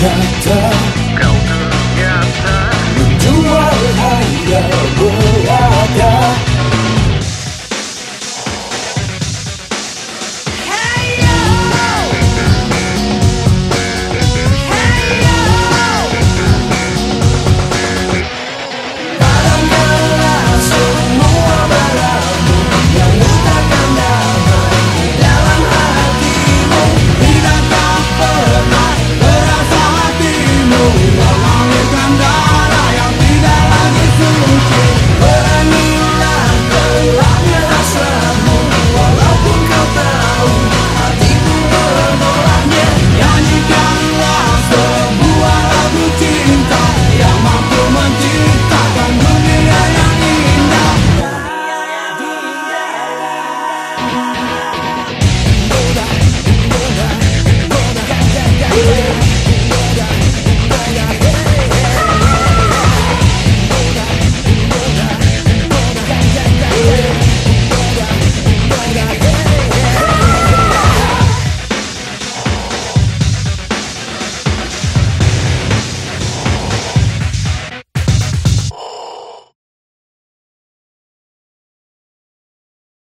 doctor